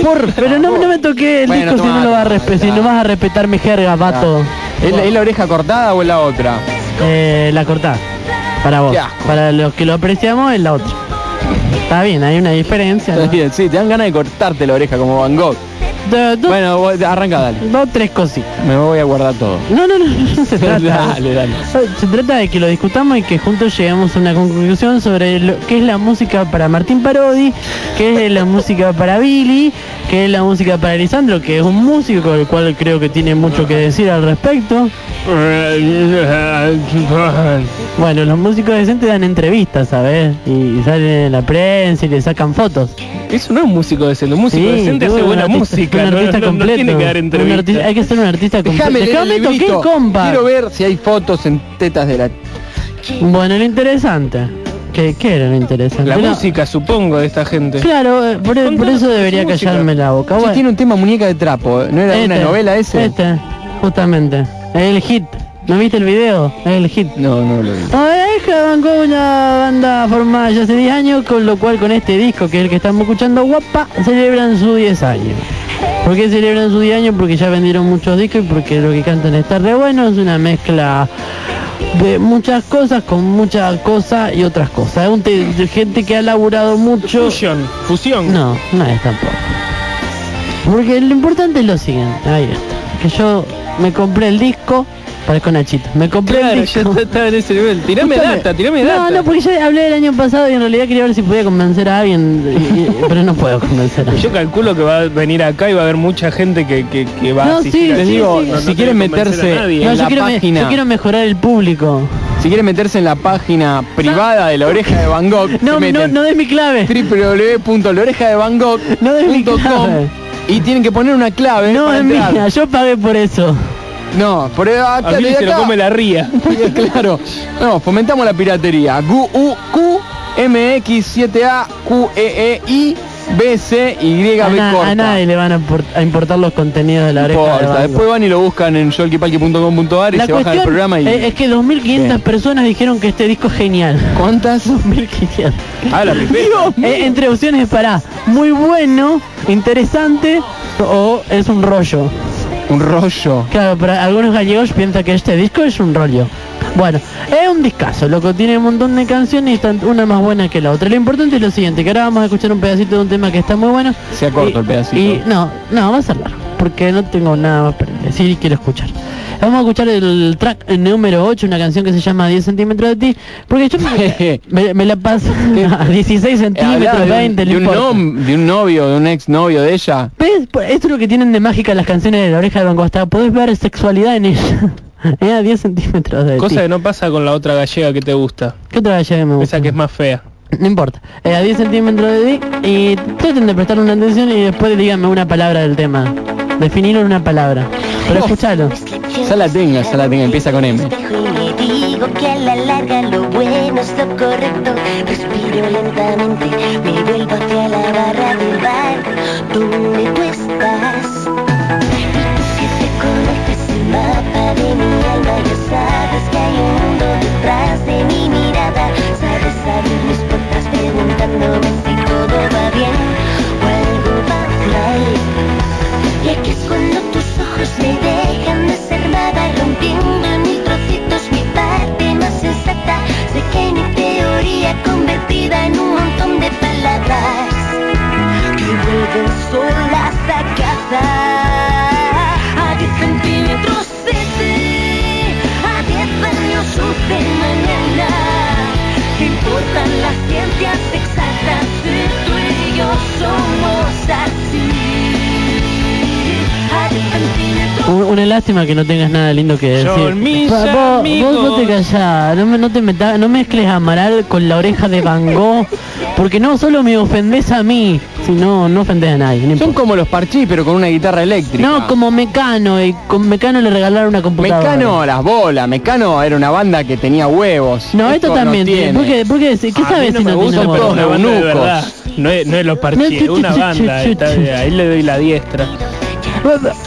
Por Pero no, no me toqué el Bueno, disco si no lo vas a respetar, si no vas a respetar mi jerga, vato. ¿Es la, es la oreja cortada o es la otra? Eh, la cortá. Para vos. Qué asco. Para los que lo apreciamos es la otra. Está bien, hay una diferencia. ¿no? Está bien, sí, te dan ganas de cortarte la oreja como Van Gogh. Do- do- Bueno, arranca, dale. dos, tres cositas. Me voy a guardar todo. No, no, no, no se trata. dale, dale. Se trata de que lo discutamos y que juntos lleguemos a una conclusión sobre lo, qué es la música para Martín Parodi, qué es la música para Billy, qué es la música para Lisandro, que es un músico el cual creo que tiene mucho que decir al respecto. Bueno, los músicos decentes dan entrevistas, ¿sabes? Y salen en la prensa y le sacan fotos. Eso no es un músico decente, un músico Sí, decente hace buena artista- música, un no, artista no- no completo. tiene que dar artista- hay que ser un artista completo. Déjame toqué, compa. Quiero ver si hay fotos en tetas de la... Bueno, lo interesante. ¿Qué, qué era lo interesante? La música, supongo, de esta gente. Claro, eh, por, eso debería música. callarme la boca. Sí, Bueno, tiene un tema muñeca de trapo. ¿No era una este, novela ese? Este, justamente. Es el hit. ¿No viste el video? El hit. No, no lo vi. Oreja bancó una banda formada ya hace 10 años, con lo cual con este disco, que es el que estamos escuchando, guapa, celebran sus 10 años. ¿Por qué celebran sus 10 años? Porque ya vendieron muchos discos y porque lo que cantan está re bueno, es una mezcla de muchas cosas con muchas cosas y otras cosas. Un de gente que ha laburado mucho. Fusión, fusión. No, no es tampoco. Porque lo importante es lo siguiente, ahí está. Que yo me compré el disco, parezco Nachito, me compré Claro, el ya disco. está, está en ese nivel. Tirame data, tirame no, data. No, porque ya hablé el año pasado y en realidad quería ver si podía convencer a alguien, y- y- pero no puedo convencer a alguien. Yo calculo que va a venir acá y va a haber mucha gente que, que, que va a No, asistir sí, a Les sí, digo, sí. No- no si quieren meterse nadie. No, en yo la quiero, me- página, yo quiero mejorar el público. si quieren meterse en la página privada de la oreja de Van Gogh, No, no, no des mi clave. www.laorejadevangogh.com No des mi clave. y tienen que poner una clave No es mía, yo pagué por eso. No, por acá, A de se lo come la ría. claro. No, fomentamos la piratería. Q U Q M X 7 A Q E E I B C Y A, B na- corta. a nadie le van a, a importar los contenidos de la oreja de importa, Gogh. después van y lo buscan en yolkipalki.com.ar y La se bajan el programa y es, es que 2.500 personas dijeron que este disco es genial. ¿Cuántas? 2.500. Ah, la. Eh, entre opciones para muy bueno, interesante o es un rollo. Un rollo. Claro, para algunos gallegos piensan que este disco es un rollo. Bueno, es un discazo, loco, tiene un montón de canciones y están una más buena que la otra. Lo importante es lo siguiente, que ahora vamos a escuchar un pedacito de un tema que está muy bueno. Se acorta Y- el pedacito. Y no, no, va a ser largo, porque no tengo nada más para decir, quiero escuchar. Vamos a escuchar el track número 8, una canción que se llama 10 centímetros de ti, porque yo me, me- me la paso a 16 centímetros, Hablaba de un- 20, no de, un importa. nom- de un novio, de un ex novio de ella. ¿Ves? Esto es lo que tienen de mágica las canciones de la oreja de Van Gogh. Podés ver sexualidad en ella. Es a 10 centímetros de Cosa ti. que no pasa con la otra gallega que te gusta. ¿Qué otra gallega me gusta? Esa que es más fea. No importa. Eh, a 10 centímetros de ti y traten de prestar una atención y después díganme una palabra del tema. Definirlo en una palabra. Pero ya la tengo, empieza con M. Y digo que a la larga lo bueno es lo correcto. Respiro lentamente, me vuelvo hacia la barra del bar donde tú estás. Y tú que conoces el mapa de mi alma, ya sabes que hay un mundo detrás de mi mirada. Sabes abrir mis puertas preguntándome si todo va bien o algo va mal. Y aquí es cuando tus ojos me dejan de ser nada, rompiendo en mil trocitos mi parte más sensata. Sé que mi teoría convertida en un montón de palabras que vuelven solas a casa. A 10 centímetros de ti, a 10 años de mañana. ¿Qué importan las ciencias exactas si tú y yo somos así? Una lástima que no tengas nada lindo que decir. Son mis Va- vos, amigos. vos, vos te callás, no, me, no te metas, no mezcles a Amaral con la oreja de Van Gogh, porque no solo me ofendés a mí, sino no ofendés a nadie. no Son como los parchís, pero con una guitarra eléctrica. No, como Mecano, y con Mecano le regalaron una computadora. Mecano, las bolas. Mecano era una banda que tenía huevos. No, esto también, tiene. ¿por qué, por qué, ¿qué A sabes mí si no no tiene huevos? No es, no es los No, parchís, es una banda. ahí le doy la diestra.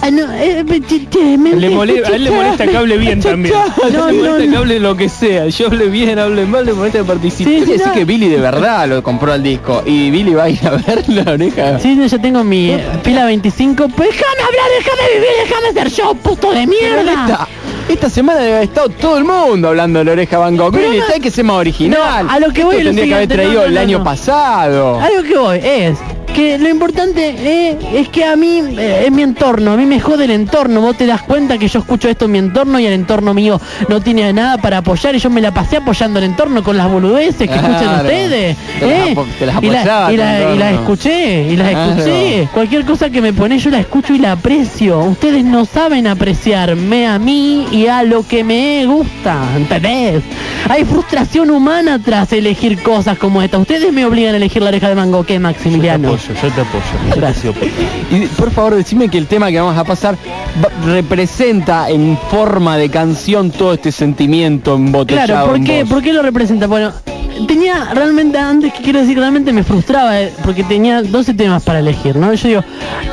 Ah, no, eh, Le mole- a él le molesta que hable bien también. No, le no, molesta no. que hable lo que sea. Yo hable bien, hable mal, le molesta que participe. Sí, Quiere sí, decir no. que Billy de verdad lo compró al disco. Y Billy va a ir a ver la oreja. Sí, no, yo tengo mi eh, pila 25. Pues déjame hablar, déjame vivir, déjame ser yo, puto de Pero mierda. esta, esta semana debe haber estado todo el mundo hablando de la oreja Van Gogh. Pero Billy, no- hay que ser más original. No, a lo que voy Esto es lo tendría que haber siguiente, traído no, no, el no, año no. pasado. A lo que voy es que lo importante eh, es que a mí eh, es mi entorno, a mí me jode el entorno. Vos te das cuenta que yo escucho esto en mi entorno y el entorno mío no tiene nada para apoyar y yo me la pasé apoyando el entorno con las boludeces que escuchan ustedes. Te ¿eh? te las y, la- y la- y las escuché, y las Claro. escuché. Cualquier cosa que me pones yo la escucho y la aprecio. Ustedes no saben apreciarme a mí y a lo que me gusta, ¿entendés? Hay frustración humana tras elegir cosas como esta. Ustedes me obligan a elegir la oreja de mango, ¿qué, Maximiliano? Yo te apoyo. Gracias. Y por favor, decime que el tema que vamos a pasar representa en forma de canción todo este sentimiento embotellado Claro, ¿por en qué, vos. ¿por qué lo representa? Bueno, tenía realmente, antes que quiero decir, realmente me frustraba eh, porque tenía 12 temas para elegir, ¿no? Yo digo,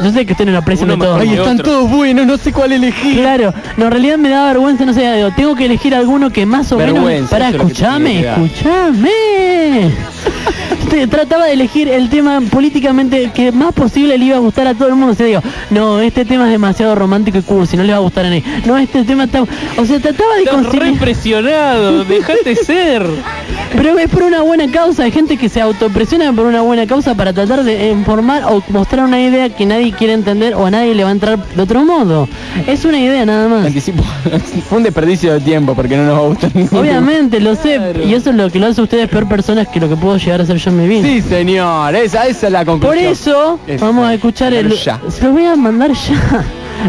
yo sé que ustedes no lo aprecian de todos. modos. otro. todos buenos, no sé cuál elegir. Claro, no, en realidad me da vergüenza, no sé, digo, tengo que elegir alguno que más o menos... Para, escuchame, escuchame. Trataba de elegir el tema políticamente que más posible le iba a gustar a todo el mundo. O sea, digo, no, este tema es demasiado romántico y cursi, no le va a gustar a nadie. No, este tema está... O sea, trataba de Estás impresionado, dejate ser. Pero es por una buena causa, hay gente que se autopresiona por una buena causa para tratar de informar o mostrar una idea que nadie quiere entender o a nadie le va a entrar de otro modo. Es una idea nada más. Anticipo. Fue un desperdicio de tiempo porque no nos va a gustar. Obviamente, lo sé, y eso es lo que lo hace a ustedes peor personas que lo que puedo llegar a ser yo en mi vida. Sí, señor, esa, esa es la Por conclusión. eso Esa. vamos a escuchar el... Ya. Se los voy a mandar ya.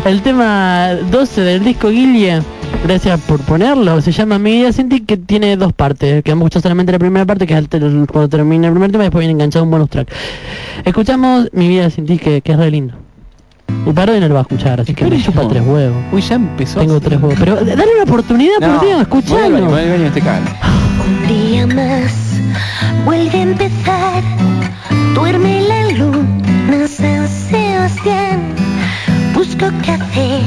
El tema 12 del disco Guille. Gracias por ponerlo. Se llama Mi vida sin ti, que tiene dos partes. Que vamos a escuchar solamente la primera parte, que es cuando termina el primer tema, y después viene enganchado un bonus track. Escuchamos Mi vida sin ti, que, que es re lindo. Y Parodi no lo va a escuchar, así que me chupa tres huevos. Uy, ya empezó. Tengo tres huevos. Pero dale una oportunidad, por Dios, escuchalo. Un día más vuelve a empezar. Duerme la luna San Sebastián. Busco café,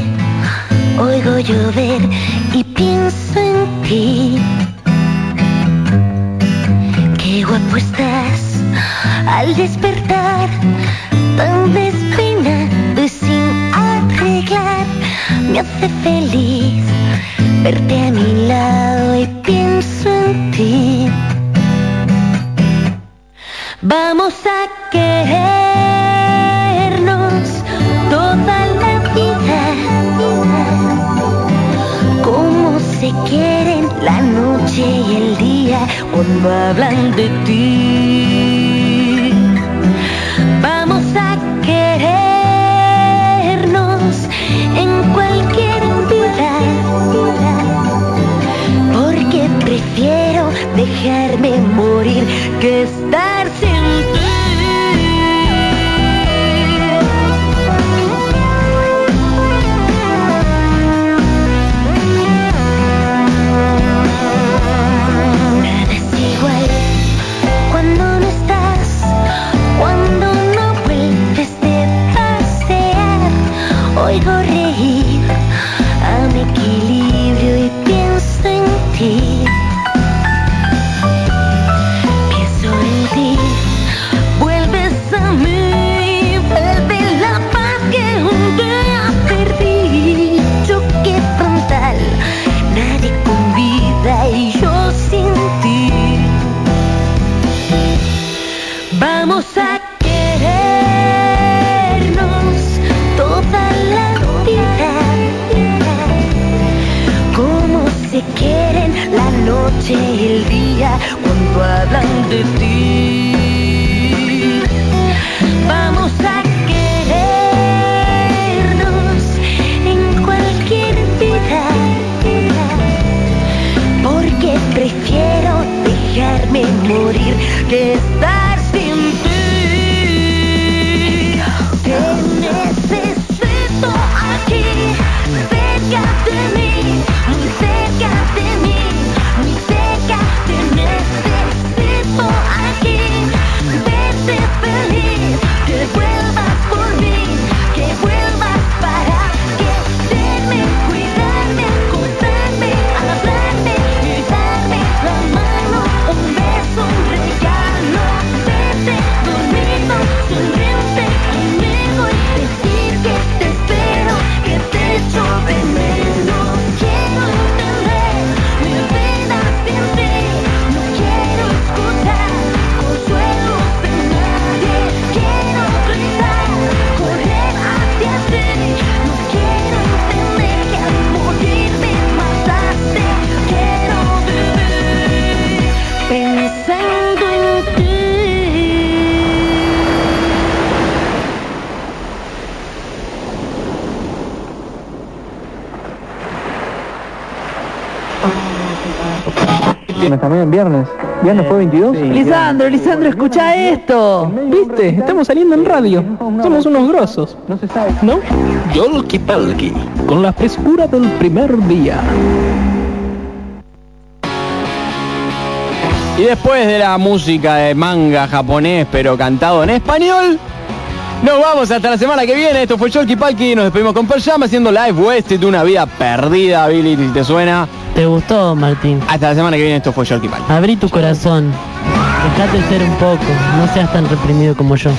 oigo llover y pienso en ti. Qué guapo estás al despertar, tan despeinado y sin arreglar. Me hace feliz verte a mi lado y pienso en ti. Vamos a querernos toda la vida. Como se quieren la noche y el día cuando hablan de ti. Vamos a querernos en cualquier vida. Porque prefiero dejarme morir que estar cuando hablan de ti. Vamos a querernos en cualquier vida. Porque prefiero dejarme morir que estar También en viernes. ¿Viernes fue 22? Lisandro, Lisandro, escucha esto. ¿Viste? Estamos saliendo en radio. Somos unos grosos. No se sabe. ¿No? Yolki Palki. Con la frescura del primer día. Y después de la música de manga japonés, pero cantado en español, nos vamos hasta la semana que viene. Esto fue Sholky Palki. Nos despedimos con Pearl Jam haciendo Live West de una vida perdida, Billy, si te suena. ¿Te gustó, Martín? Hasta la semana que viene. Esto fue Sholky Palki. Abrí tu corazón. Dejate ser un poco. No seas tan reprimido como yo.